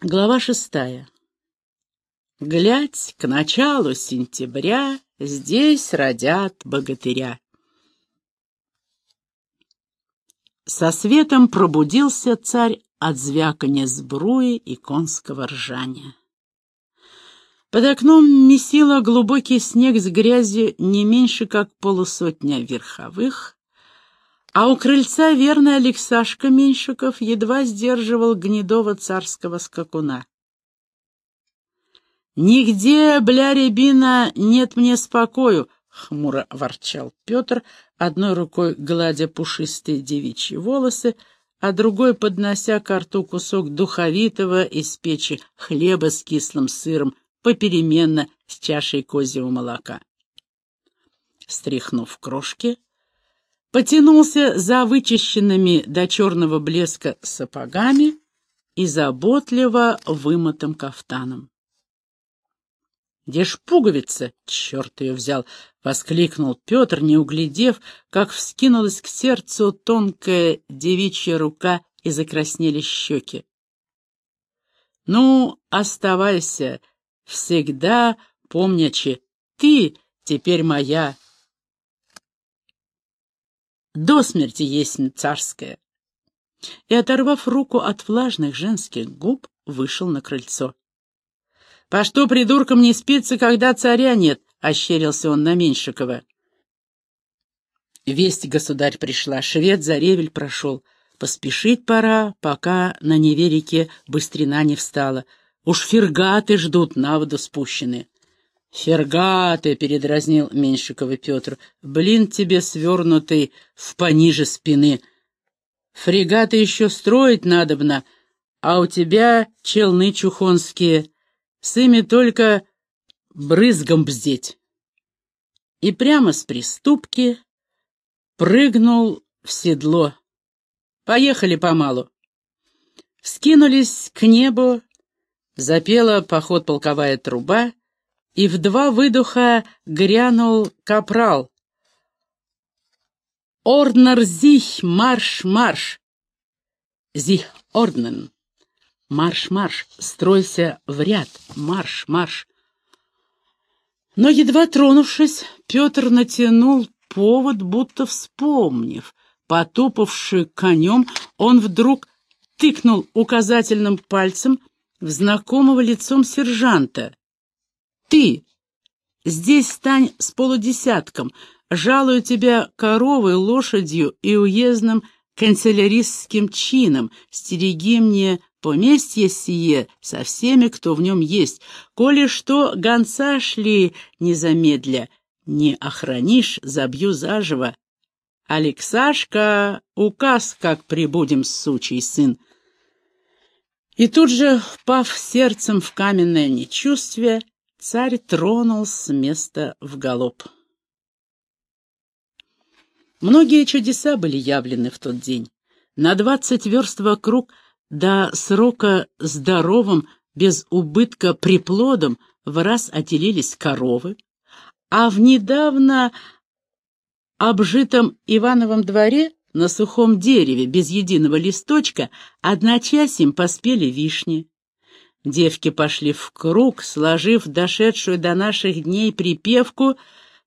Глава шестая. Глядь, к началу сентября здесь родят богатыря. Со светом пробудился царь от звяканья сбруи и конского ржания. Под окном месило глубокий снег с грязью не меньше, как полусотня верховых, а у крыльца верный Алексашка Меньшиков едва сдерживал гнедого царского скакуна. «Нигде, бля, рябина, нет мне спокою!» — хмуро ворчал Петр, одной рукой гладя пушистые девичьи волосы, а другой поднося к рту кусок духовитого из печи хлеба с кислым сыром, попеременно с чашей козьего молока. Стряхнув крошки, потянулся за вычищенными до черного блеска сапогами и заботливо вымытым кафтаном. «Где ж пуговица? Черт ее взял!» — воскликнул Петр, не углядев, как вскинулась к сердцу тонкая девичья рука и закраснели щеки. «Ну, оставайся, всегда помнячи, ты теперь моя, до смерти есть царская. И, оторвав руку от влажных женских губ, вышел на крыльцо. — По что придуркам не спится, когда царя нет? — ощерился он на Меньшикова. Весть, государь, пришла, швед за ревель прошел. Поспешить пора, пока на Неве быстрена не встала. Уж фергаты ждут на воду спущенные. «Фергаты!» — передразнил Меньшикова Петр. «Блин тебе свернутый в пониже спины. Фрегаты еще строить надобно, а у тебя челны чухонские. С ими только брызгом бздеть». И прямо с приступки прыгнул в седло. «Поехали помалу». Скинулись к небу, запела поход полковая труба, и в два выдоха грянул капрал. «Орднер зих, марш, марш!» «Зих, орднен!» «Марш, марш! Стройся в ряд! Марш, марш!» Но, едва тронувшись, Петр натянул повод, будто вспомнив. Потопавший конем, он вдруг тыкнул указательным пальцем в знакомого лицом сержанта. Ты! Здесь стань с полудесятком. Жалую тебя коровой, лошадью и уездным канцеляристским чином. Стереги мне поместье сие со всеми, кто в нем есть. Коли что, гонца шли не замедля, не охранишь, забью заживо. Алексашка, указ, как прибудем, сучий сын. И тут же, впав сердцем в каменное нечувствие, Царь тронул с места в галоп. Многие чудеса были явлены в тот день. На двадцать верст вокруг до срока здоровым, без убытка приплодом, в раз отелились коровы, а в недавно обжитом Ивановом дворе на сухом дереве без единого листочка одночасьем поспели вишни. Девки пошли в круг, сложив дошедшую до наших дней припевку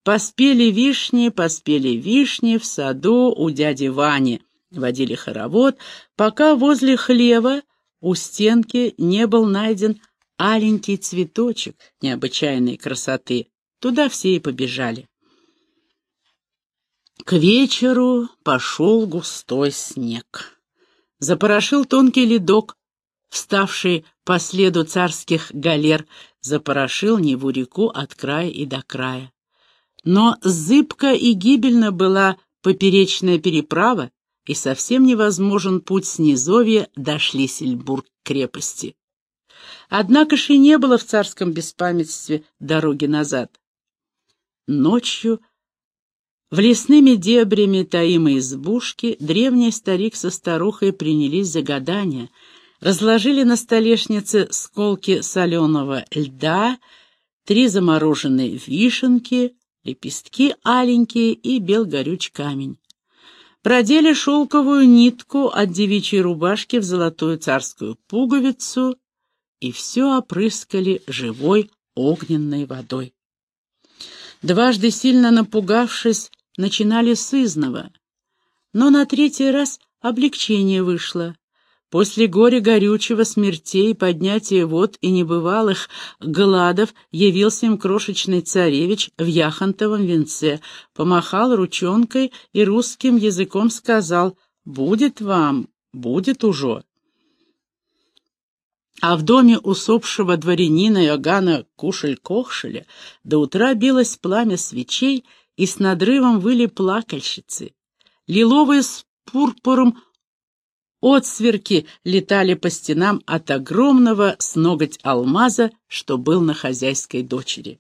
«Поспели вишни, поспели вишни в саду у дяди Вани». Водили хоровод, пока возле хлева у стенки не был найден аленький цветочек необычайной красоты. Туда все и побежали. К вечеру пошел густой снег. Запорошил тонкий ледок, вставший по следу царских галер, запорошил Неву-реку от края и до края. Но зыбка и гибельна была поперечная переправа, и совсем невозможен путь с низовья до Шлиссельбург крепости. Однако же и не было в царском беспамятстве дороги назад. Ночью в лесными дебрями таимой избушки древний старик со старухой принялись за гадания — разложили на столешнице сколки соленого льда, три замороженные вишенки, лепестки аленькие и белгорюч камень. Продели шелковую нитку от девичьей рубашки в золотую царскую пуговицу, и все опрыскали живой огненной водой. Дважды сильно напугавшись, начинали с изного, но на третий раз облегчение вышло. После горя горючего, смертей, поднятия вод и небывалых гладов явился им крошечный царевич в яхонтовом венце, помахал ручонкой и русским языком сказал «Будет вам, будет уже». А в доме усопшего дворянина Иоганна Кушель-Кохшеля до утра билось пламя свечей, и с надрывом выли плакальщицы. Лиловые с пурпуром Отсверки летали по стенам от огромного с ноготь алмаза, что был на хозяйской дочери.